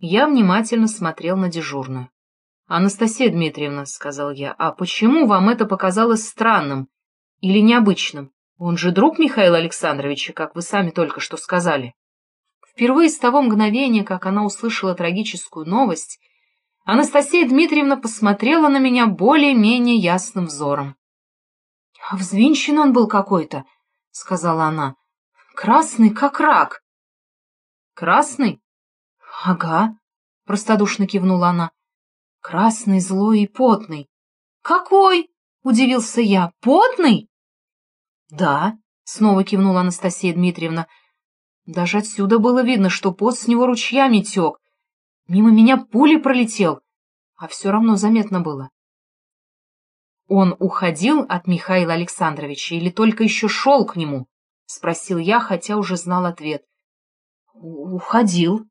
Я внимательно смотрел на дежурную. «Анастасия Дмитриевна», — сказал я, — «а почему вам это показалось странным или необычным? Он же друг Михаила Александровича, как вы сами только что сказали». Впервые с того мгновения, как она услышала трагическую новость, Анастасия Дмитриевна посмотрела на меня более-менее ясным взором. — А взвинчен он был какой-то, — сказала она. — Красный, как рак. — Красный? — Ага, — простодушно кивнула она. — Красный, злой и потный. — Какой? — удивился я. — Потный? — Да, — снова кивнула Анастасия Дмитриевна. Даже отсюда было видно, что пот с него ручьями тек. Мимо меня пули пролетел, а все равно заметно было. «Он уходил от Михаила Александровича или только еще шел к нему?» — спросил я, хотя уже знал ответ. «Уходил».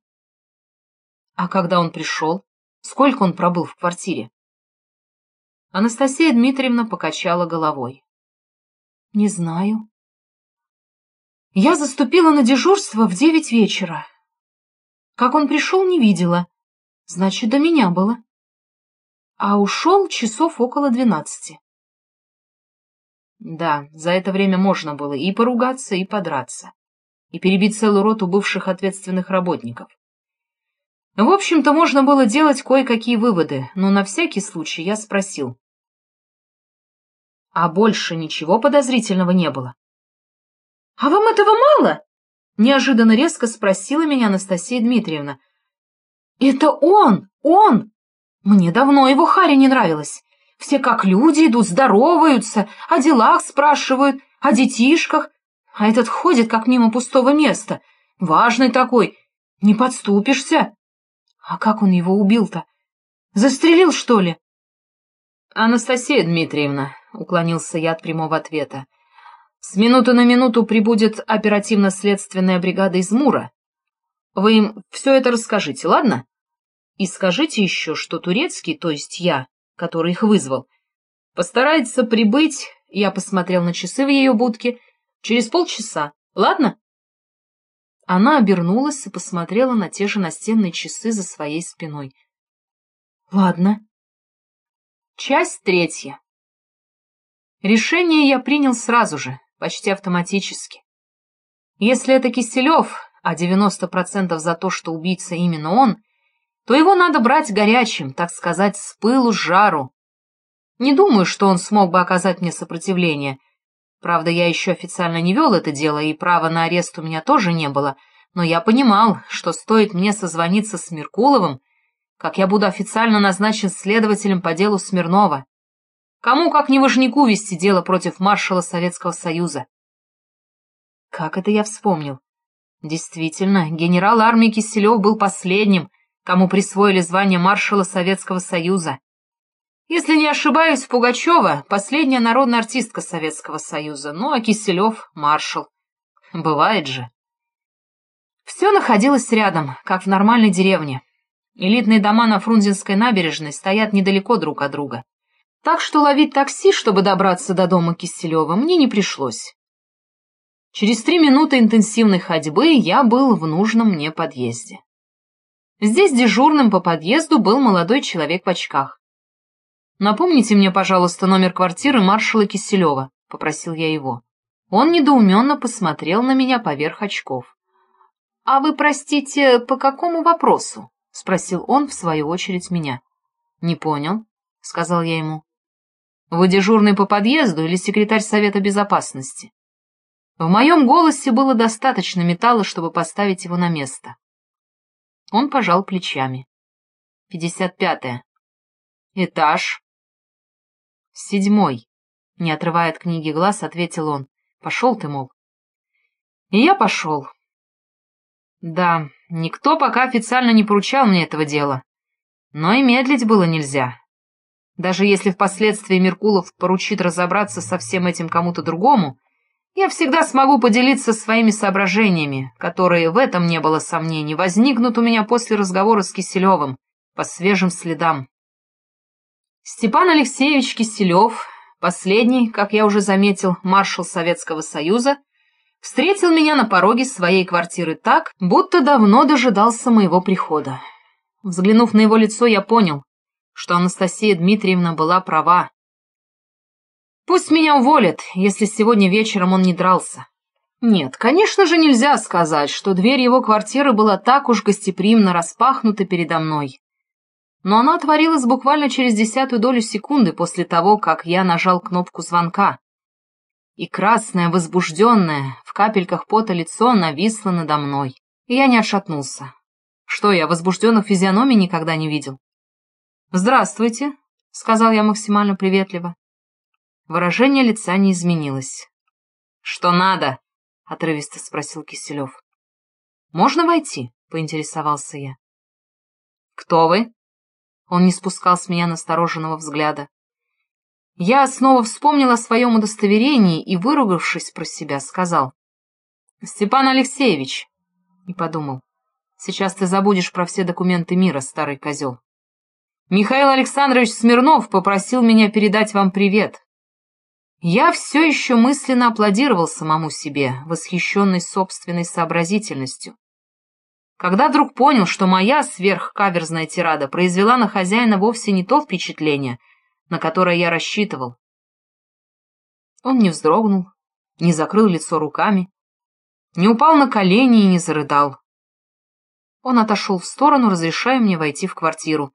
«А когда он пришел? Сколько он пробыл в квартире?» Анастасия Дмитриевна покачала головой. «Не знаю. Я заступила на дежурство в девять вечера. Как он пришел, не видела. Значит, до меня было. А ушел часов около двенадцати. Да, за это время можно было и поругаться, и подраться, и перебить целую роту бывших ответственных работников. В общем-то, можно было делать кое-какие выводы, но на всякий случай я спросил. А больше ничего подозрительного не было? — А вам этого мало? — неожиданно резко спросила меня Анастасия Дмитриевна. — Это он! Он! Мне давно его Харя не нравилось. Все как люди идут, здороваются, о делах спрашивают, о детишках. А этот ходит, как мимо пустого места. Важный такой. Не подступишься. А как он его убил-то? Застрелил, что ли? — Анастасия Дмитриевна, — уклонился я от прямого ответа, — с минуты на минуту прибудет оперативно-следственная бригада из Мура. Вы им все это расскажите, ладно? И скажите еще, что Турецкий, то есть я, который их вызвал, постарается прибыть, я посмотрел на часы в ее будке, через полчаса, ладно? Она обернулась и посмотрела на те же настенные часы за своей спиной. — Ладно. Часть третья. Решение я принял сразу же, почти автоматически. Если это Киселев, а 90% за то, что убийца именно он, то его надо брать горячим, так сказать, с пылу, с жару. Не думаю, что он смог бы оказать мне сопротивление. Правда, я еще официально не вел это дело, и права на арест у меня тоже не было, но я понимал, что стоит мне созвониться с Меркуловым, как я буду официально назначен следователем по делу Смирнова. Кому, как не Важняку, вести дело против маршала Советского Союза? Как это я вспомнил? Действительно, генерал армии Киселев был последним, кому присвоили звание маршала Советского Союза. Если не ошибаюсь, Пугачева — последняя народная артистка Советского Союза, ну а Киселев — маршал. Бывает же. Все находилось рядом, как в нормальной деревне. Элитные дома на Фрунзенской набережной стоят недалеко друг от друга так что ловить такси, чтобы добраться до дома Киселева, мне не пришлось. Через три минуты интенсивной ходьбы я был в нужном мне подъезде. Здесь дежурным по подъезду был молодой человек в очках. «Напомните мне, пожалуйста, номер квартиры маршала Киселева», — попросил я его. Он недоуменно посмотрел на меня поверх очков. «А вы, простите, по какому вопросу?» — спросил он, в свою очередь, меня. «Не понял», — сказал я ему. Вы дежурный по подъезду или секретарь Совета Безопасности? В моем голосе было достаточно металла, чтобы поставить его на место. Он пожал плечами. Пятьдесят пятое. Этаж. Седьмой. Не отрывая от книги глаз, ответил он. Пошел ты, мол. И я пошел. Да, никто пока официально не поручал мне этого дела. Но и медлить было нельзя. Даже если впоследствии Меркулов поручит разобраться со всем этим кому-то другому, я всегда смогу поделиться своими соображениями, которые, в этом не было сомнений, возникнут у меня после разговора с Киселевым, по свежим следам. Степан Алексеевич Киселев, последний, как я уже заметил, маршал Советского Союза, встретил меня на пороге своей квартиры так, будто давно дожидался моего прихода. Взглянув на его лицо, я понял, что Анастасия Дмитриевна была права. Пусть меня уволят, если сегодня вечером он не дрался. Нет, конечно же нельзя сказать, что дверь его квартиры была так уж гостеприимно распахнута передо мной. Но она отворилась буквально через десятую долю секунды после того, как я нажал кнопку звонка. И красное, возбужденное, в капельках пота лицо нависло надо мной. И я не отшатнулся. Что я, возбужденных физиономий никогда не видел? «Здравствуйте», — сказал я максимально приветливо. Выражение лица не изменилось. «Что надо?» — отрывисто спросил Киселев. «Можно войти?» — поинтересовался я. «Кто вы?» Он не спускал с меня настороженного взгляда. Я снова вспомнил о своем удостоверении и, выругавшись про себя, сказал. «Степан Алексеевич!» И подумал. «Сейчас ты забудешь про все документы мира, старый козел. Михаил Александрович Смирнов попросил меня передать вам привет. Я все еще мысленно аплодировал самому себе, восхищенный собственной сообразительностью. Когда вдруг понял, что моя сверхкаверзная тирада произвела на хозяина вовсе не то впечатление, на которое я рассчитывал. Он не вздрогнул, не закрыл лицо руками, не упал на колени и не зарыдал. Он отошел в сторону, разрешая мне войти в квартиру,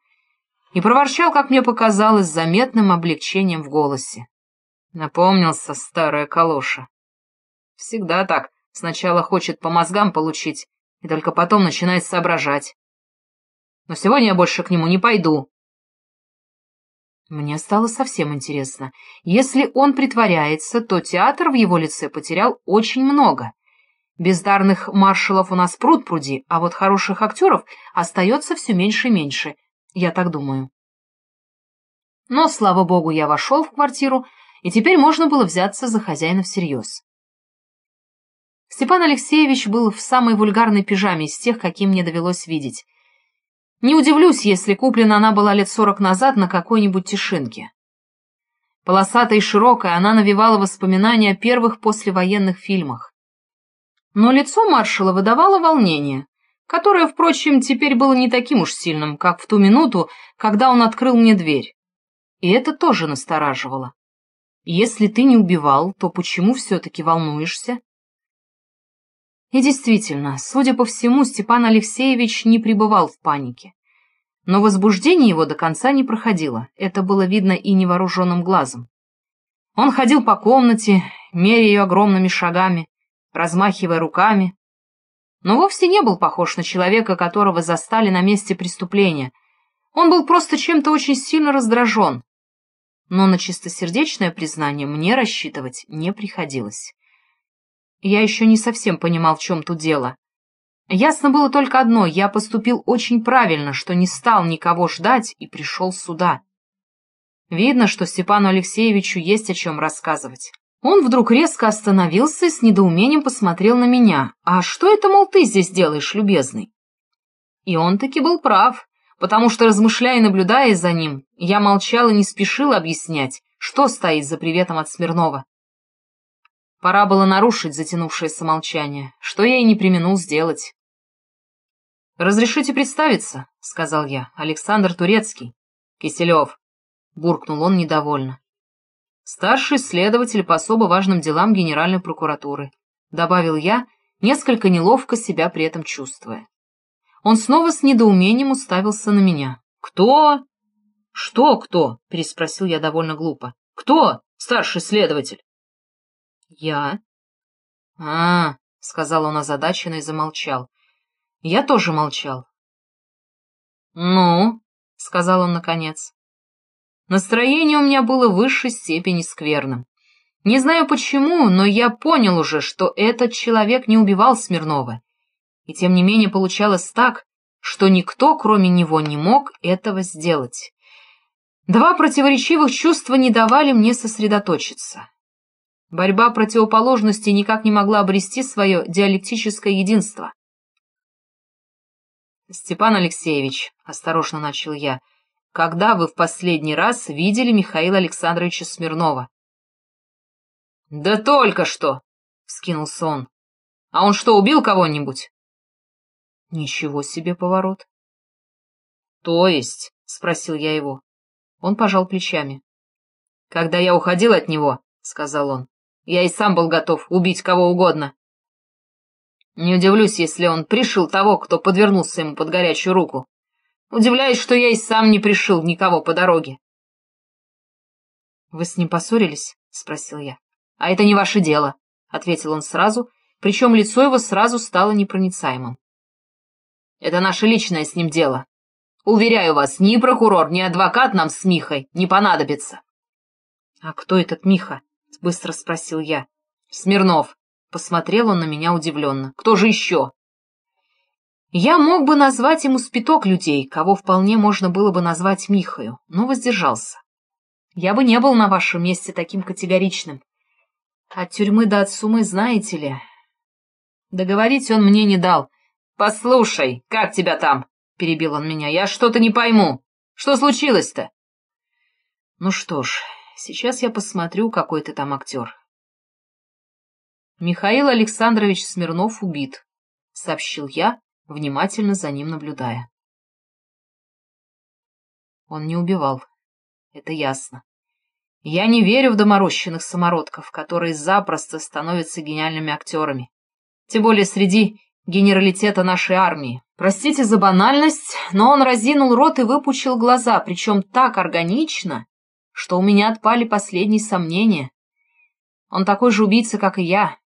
и проворчал, как мне показалось, с заметным облегчением в голосе. Напомнился старая калоша. Всегда так. Сначала хочет по мозгам получить, и только потом начинает соображать. Но сегодня я больше к нему не пойду. Мне стало совсем интересно. Если он притворяется, то театр в его лице потерял очень много. Бездарных маршалов у нас пруд пруди, а вот хороших актеров остается все меньше и меньше. Я так думаю. Но, слава богу, я вошел в квартиру, и теперь можно было взяться за хозяина всерьез. Степан Алексеевич был в самой вульгарной пижаме из тех, каким мне довелось видеть. Не удивлюсь, если куплена она была лет сорок назад на какой-нибудь тишинке. Полосатая и широкая, она навевала воспоминания о первых послевоенных фильмах. Но лицо маршала выдавало волнение, которое, впрочем, теперь было не таким уж сильным, как в ту минуту, когда он открыл мне дверь. И это тоже настораживало. Если ты не убивал, то почему все-таки волнуешься? И действительно, судя по всему, Степан Алексеевич не пребывал в панике. Но возбуждение его до конца не проходило, это было видно и невооруженным глазом. Он ходил по комнате, меря ее огромными шагами, размахивая руками, но вовсе не был похож на человека, которого застали на месте преступления. Он был просто чем-то очень сильно раздражен, но на чистосердечное признание мне рассчитывать не приходилось. Я еще не совсем понимал, в чем тут дело. Ясно было только одно — я поступил очень правильно, что не стал никого ждать и пришел сюда. Видно, что Степану Алексеевичу есть о чем рассказывать. Он вдруг резко остановился и с недоумением посмотрел на меня. «А что это, мол, ты здесь делаешь, любезный?» И он таки был прав потому что, размышляя и наблюдая за ним, я молчал и не спешил объяснять, что стоит за приветом от Смирнова. Пора было нарушить затянувшееся молчание, что я и не применул сделать. «Разрешите представиться», — сказал я, — «Александр Турецкий». «Киселев», — буркнул он недовольно. «Старший следователь по особо важным делам Генеральной прокуратуры», — добавил я, несколько неловко себя при этом чувствуя. Он снова с недоумением уставился на меня. «Кто?» «Что кто?» — переспросил я довольно глупо. «Кто, старший следователь?» «Я». «А, — сказал он озадаченно и замолчал. Я тоже молчал. «Ну?» — сказал он наконец. Настроение у меня было в высшей степени скверным. Не знаю почему, но я понял уже, что этот человек не убивал Смирнова и тем не менее получалось так, что никто, кроме него, не мог этого сделать. Два противоречивых чувства не давали мне сосредоточиться. Борьба противоположностей никак не могла обрести свое диалектическое единство. «Степан Алексеевич», — осторожно начал я, — «когда вы в последний раз видели Михаила Александровича Смирнова?» «Да только что!» — вскинулся он. «А он что, убил кого-нибудь?» Ничего себе поворот. То есть? — спросил я его. Он пожал плечами. Когда я уходил от него, — сказал он, — я и сам был готов убить кого угодно. Не удивлюсь, если он пришил того, кто подвернулся ему под горячую руку. Удивляюсь, что я и сам не пришил никого по дороге. — Вы с ним поссорились? — спросил я. — А это не ваше дело, — ответил он сразу, причем лицо его сразу стало непроницаемым. — Это наше личное с ним дело. Уверяю вас, ни прокурор, ни адвокат нам с Михой не понадобится. — А кто этот Миха? — быстро спросил я. — Смирнов. Посмотрел он на меня удивленно. — Кто же еще? Я мог бы назвать ему спиток людей, кого вполне можно было бы назвать Михою, но воздержался. Я бы не был на вашем месте таким категоричным. От тюрьмы до отсумы, знаете ли. Договорить он мне не дал. «Послушай, как тебя там?» — перебил он меня. «Я что-то не пойму. Что случилось-то?» «Ну что ж, сейчас я посмотрю, какой ты там актер». «Михаил Александрович Смирнов убит», — сообщил я, внимательно за ним наблюдая. Он не убивал. Это ясно. Я не верю в доморощенных самородков, которые запросто становятся гениальными актерами. Тем более среди генералитета нашей армии. Простите за банальность, но он разинул рот и выпучил глаза, причем так органично, что у меня отпали последние сомнения. Он такой же убийца, как и я.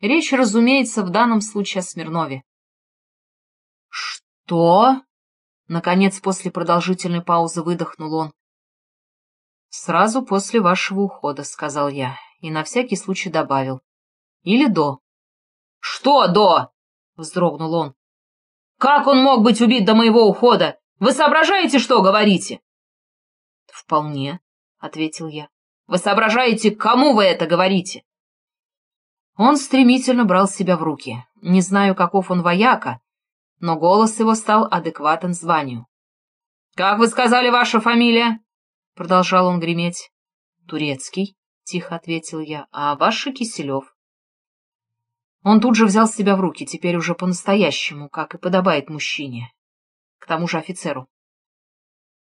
Речь, разумеется, в данном случае о Смирнове. «Что?» Наконец, после продолжительной паузы выдохнул он. «Сразу после вашего ухода», — сказал я, и на всякий случай добавил. «Или до». «Что до?» — вздрогнул он. «Как он мог быть убит до моего ухода? Вы соображаете, что говорите?» «Вполне», — ответил я. «Вы соображаете, кому вы это говорите?» Он стремительно брал себя в руки. Не знаю, каков он вояка, но голос его стал адекватен званию. «Как вы сказали, ваша фамилия?» Продолжал он греметь. «Турецкий», — тихо ответил я, — «а ваш Киселев». Он тут же взял себя в руки, теперь уже по-настоящему, как и подобает мужчине. К тому же офицеру.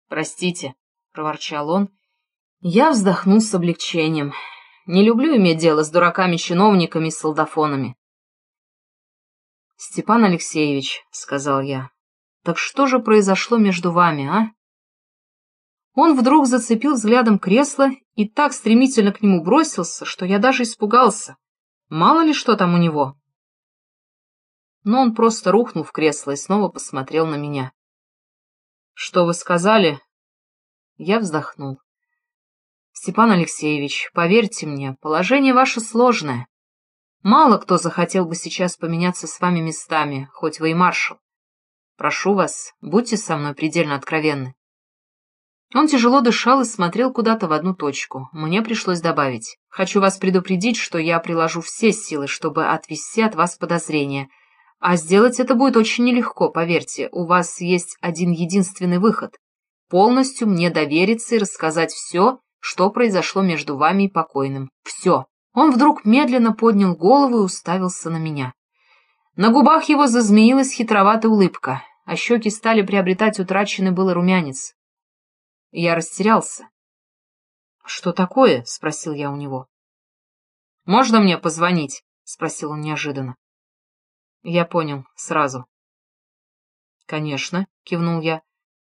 «Простите», — проворчал он. Я вздохнул с облегчением. Не люблю иметь дело с дураками-чиновниками и солдафонами. «Степан Алексеевич», — сказал я, — «так что же произошло между вами, а?» Он вдруг зацепил взглядом кресло и так стремительно к нему бросился, что я даже испугался. Мало ли что там у него. Но он просто рухнул в кресло и снова посмотрел на меня. «Что вы сказали?» Я вздохнул. «Степан Алексеевич, поверьте мне, положение ваше сложное. Мало кто захотел бы сейчас поменяться с вами местами, хоть вы и маршал. Прошу вас, будьте со мной предельно откровенны. Он тяжело дышал и смотрел куда-то в одну точку. Мне пришлось добавить. Хочу вас предупредить, что я приложу все силы, чтобы отвести от вас подозрения. А сделать это будет очень нелегко, поверьте. У вас есть один единственный выход. Полностью мне довериться и рассказать все, что произошло между вами и покойным. Все. Он вдруг медленно поднял голову и уставился на меня. На губах его зазмеилась хитроватая улыбка, а щеки стали приобретать утраченный было румянец. Я растерялся. «Что такое?» — спросил я у него. «Можно мне позвонить?» — спросил он неожиданно. Я понял, сразу. «Конечно», — кивнул я.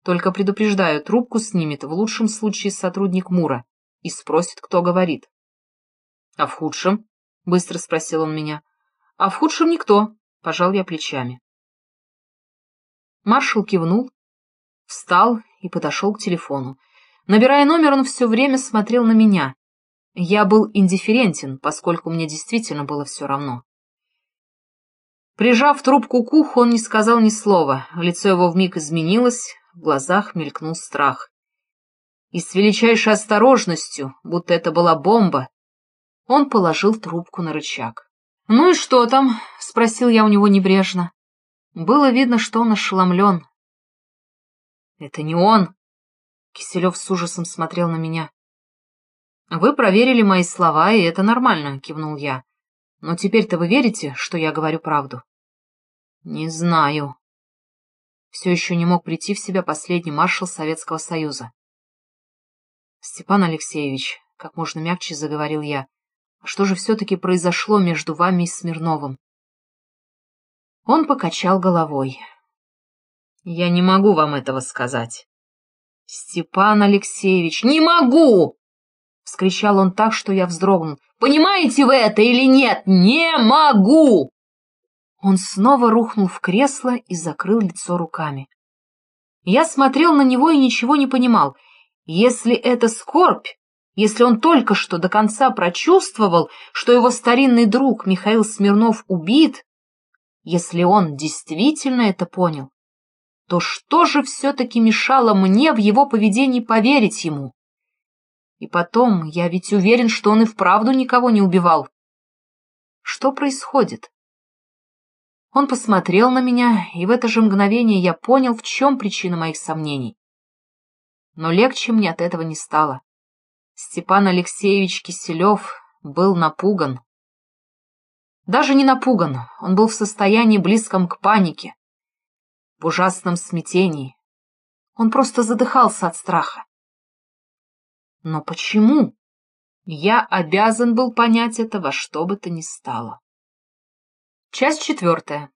«Только предупреждаю, трубку снимет в лучшем случае сотрудник Мура и спросит, кто говорит». «А в худшем?» — быстро спросил он меня. «А в худшем никто», — пожал я плечами. Маршал кивнул, встал и подошел к телефону. Набирая номер, он все время смотрел на меня. Я был индифферентен, поскольку мне действительно было все равно. Прижав трубку к уху, он не сказал ни слова. Лицо его вмиг изменилось, в глазах мелькнул страх. И с величайшей осторожностью, будто это была бомба, он положил трубку на рычаг. «Ну и что там?» — спросил я у него небрежно. Было видно, что он ошеломлен, «Это не он!» Киселев с ужасом смотрел на меня. «Вы проверили мои слова, и это нормально», — кивнул я. «Но теперь-то вы верите, что я говорю правду?» «Не знаю». Все еще не мог прийти в себя последний маршал Советского Союза. Степан Алексеевич, как можно мягче заговорил я, что же все-таки произошло между вами и Смирновым? Он покачал головой. Я не могу вам этого сказать. Степан Алексеевич, не могу! Вскричал он так, что я вздрогнул. Понимаете вы это или нет? Не могу! Он снова рухнул в кресло и закрыл лицо руками. Я смотрел на него и ничего не понимал. Если это скорбь, если он только что до конца прочувствовал, что его старинный друг Михаил Смирнов убит, если он действительно это понял, то что же все-таки мешало мне в его поведении поверить ему? И потом, я ведь уверен, что он и вправду никого не убивал. Что происходит? Он посмотрел на меня, и в это же мгновение я понял, в чем причина моих сомнений. Но легче мне от этого не стало. Степан Алексеевич Киселев был напуган. Даже не напуган, он был в состоянии близком к панике, в ужасном смятении. Он просто задыхался от страха. Но почему? Я обязан был понять это во что бы то ни стало. Часть четвертая.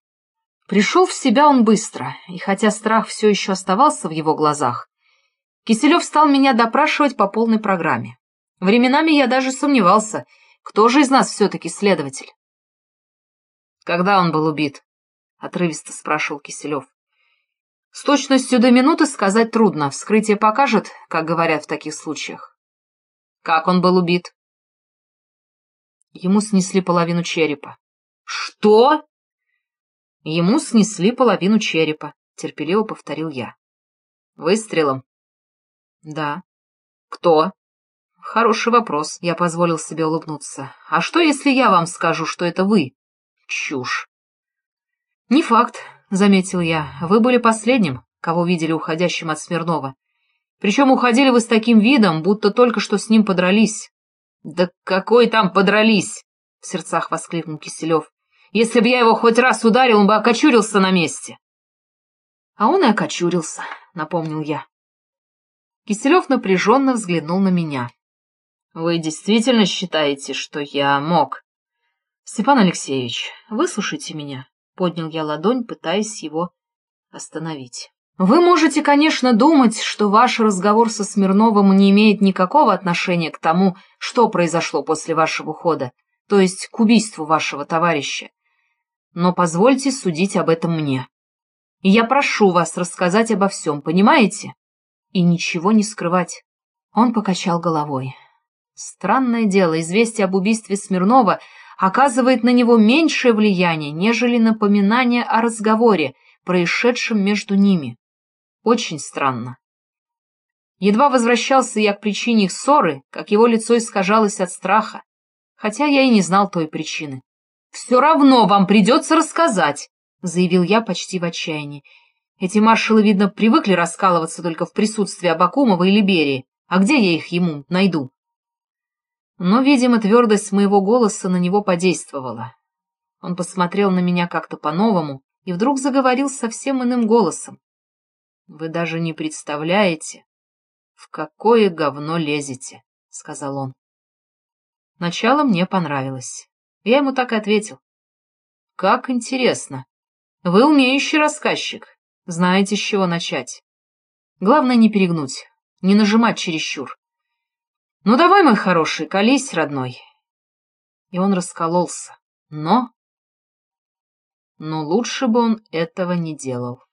Пришел в себя он быстро, и хотя страх все еще оставался в его глазах, Киселев стал меня допрашивать по полной программе. Временами я даже сомневался, кто же из нас все-таки следователь. «Когда он был убит?» — отрывисто спрашивал Киселев. «С точностью до минуты сказать трудно. Вскрытие покажет, как говорят в таких случаях». «Как он был убит?» Ему снесли половину черепа. «Что?» Ему снесли половину черепа, терпеливо повторил я. «Выстрелом?» Да. Кто? Хороший вопрос, я позволил себе улыбнуться. А что, если я вам скажу, что это вы? Чушь. Не факт, заметил я. Вы были последним, кого видели уходящим от Смирнова. Причем уходили вы с таким видом, будто только что с ним подрались. Да какой там подрались? В сердцах воскликнул Киселев. Если бы я его хоть раз ударил, он бы окочурился на месте. А он и окочурился, напомнил я. Киселев напряженно взглянул на меня. «Вы действительно считаете, что я мог?» «Степан Алексеевич, выслушайте меня», — поднял я ладонь, пытаясь его остановить. «Вы можете, конечно, думать, что ваш разговор со Смирновым не имеет никакого отношения к тому, что произошло после вашего ухода, то есть к убийству вашего товарища. Но позвольте судить об этом мне. И я прошу вас рассказать обо всем, понимаете?» и ничего не скрывать. Он покачал головой. Странное дело, известие об убийстве Смирнова оказывает на него меньшее влияние, нежели напоминание о разговоре, происшедшем между ними. Очень странно. Едва возвращался я к причине их ссоры, как его лицо искажалось от страха, хотя я и не знал той причины. «Все равно вам придется рассказать», — заявил я почти в отчаянии. Эти маршалы, видно, привыкли раскалываться только в присутствии Абакумова или Берии. А где я их ему найду? Но, видимо, твердость моего голоса на него подействовала. Он посмотрел на меня как-то по-новому и вдруг заговорил совсем иным голосом. «Вы даже не представляете, в какое говно лезете», — сказал он. Начало мне понравилось. Я ему так и ответил. «Как интересно. Вы умеющий рассказчик. Знаете, с чего начать. Главное не перегнуть, не нажимать чересчур. Ну давай, мой хороший, колись, родной. И он раскололся. Но... Но лучше бы он этого не делал.